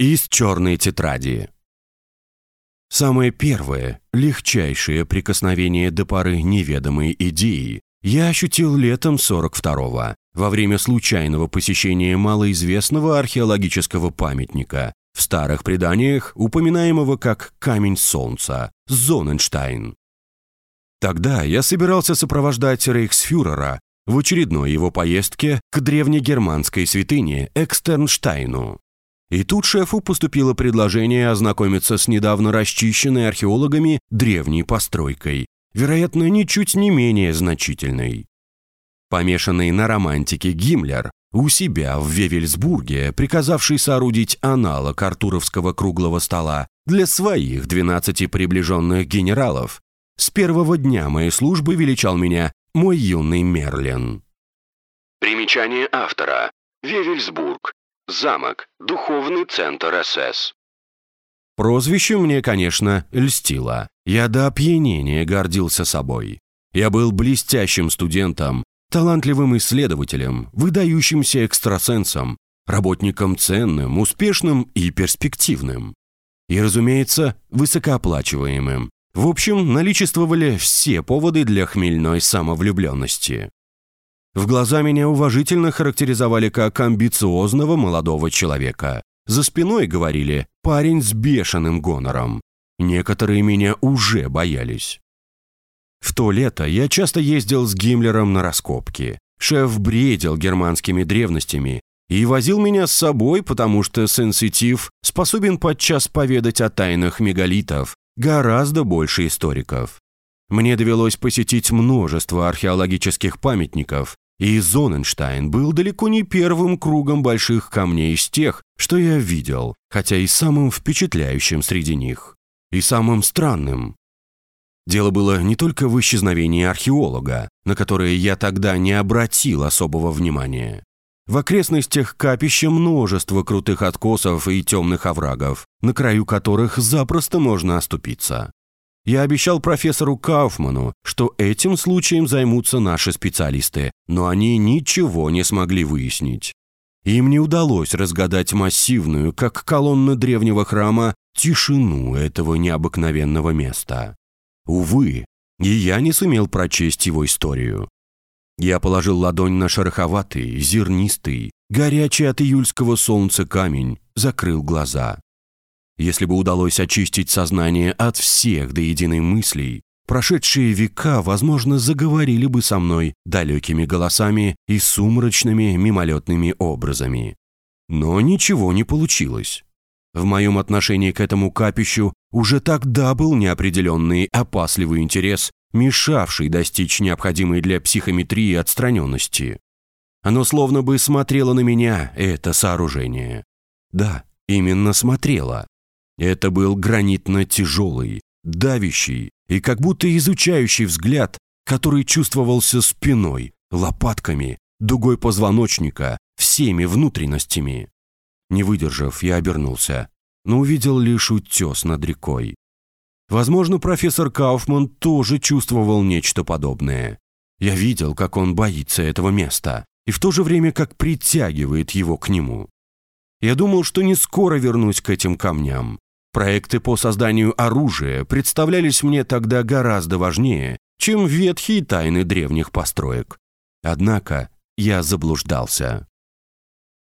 Из черной тетради. Самое первое, легчайшее прикосновение до поры неведомой идеи я ощутил летом 42-го, во время случайного посещения малоизвестного археологического памятника, в старых преданиях упоминаемого как «Камень Солнца» Зоненштайн. Тогда я собирался сопровождать рейхсфюрера в очередной его поездке к древнегерманской святыне Экстернштайну. И тут шефу поступило предложение ознакомиться с недавно расчищенной археологами древней постройкой, вероятно, ничуть не менее значительной. Помешанный на романтике Гиммлер, у себя в Вевельсбурге, приказавший соорудить аналог артуровского круглого стола для своих 12 приближенных генералов, с первого дня моей службы величал меня мой юный Мерлин. Примечание автора. Вевельсбург. Замок. Духовный центр СС. Прозвище мне, конечно, льстило. Я до опьянения гордился собой. Я был блестящим студентом, талантливым исследователем, выдающимся экстрасенсом, работником ценным, успешным и перспективным. И, разумеется, высокооплачиваемым. В общем, наличествовали все поводы для хмельной самовлюбленности. В глаза меня уважительно характеризовали как амбициозного молодого человека. За спиной говорили «парень с бешеным гонором». Некоторые меня уже боялись. В то лето я часто ездил с Гиммлером на раскопки. Шеф бредил германскими древностями и возил меня с собой, потому что сенситив способен подчас поведать о тайнах мегалитов гораздо больше историков. Мне довелось посетить множество археологических памятников, и Зоненштайн был далеко не первым кругом больших камней из тех, что я видел, хотя и самым впечатляющим среди них. И самым странным. Дело было не только в исчезновении археолога, на которое я тогда не обратил особого внимания. В окрестностях капища множество крутых откосов и темных оврагов, на краю которых запросто можно оступиться. Я обещал профессору Кауфману, что этим случаем займутся наши специалисты, но они ничего не смогли выяснить. Им не удалось разгадать массивную, как колонна древнего храма, тишину этого необыкновенного места. Увы, и я не сумел прочесть его историю. Я положил ладонь на шероховатый, зернистый, горячий от июльского солнца камень, закрыл глаза. Если бы удалось очистить сознание от всех до единой мыслей, прошедшие века, возможно, заговорили бы со мной далекими голосами и сумрачными мимолетными образами. Но ничего не получилось. В моем отношении к этому капищу уже тогда был неопределенный опасливый интерес, мешавший достичь необходимой для психометрии отстраненности. Оно словно бы смотрело на меня, это сооружение. Да, именно смотрело. Это был гранитно-тяжелый, давящий и как будто изучающий взгляд, который чувствовался спиной, лопатками, дугой позвоночника, всеми внутренностями. Не выдержав, я обернулся, но увидел лишь утес над рекой. Возможно, профессор Кауфман тоже чувствовал нечто подобное. Я видел, как он боится этого места, и в то же время как притягивает его к нему. Я думал, что не скоро вернусь к этим камням, Проекты по созданию оружия представлялись мне тогда гораздо важнее, чем ветхие тайны древних построек. Однако я заблуждался.